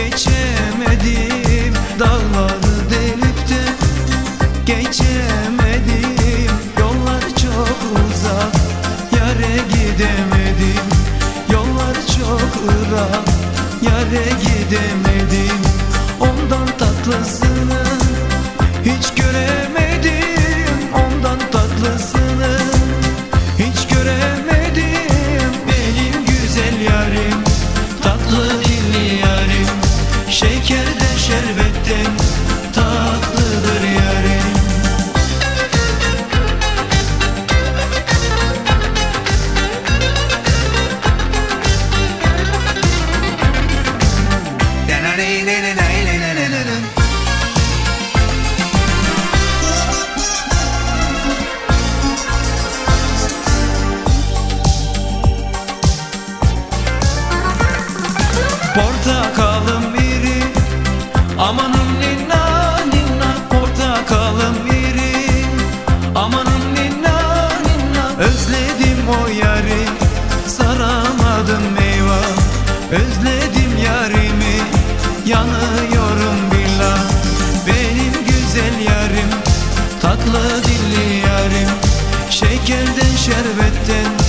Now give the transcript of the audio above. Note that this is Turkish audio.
Geçemedim. Dağları delip de Geçemedim. Yollar çok uzak Yare gidemedim. Yollar çok ırak Yare gidemedim. portakalım iri Amanın ninna ninna portakalım iri Amanın ninna ninna özledim o yari. Saramadım meyve özledim yarimi. Yanıyorum billah benim güzel yarim. Tatlı dilli yarim Şekerden şerbetten.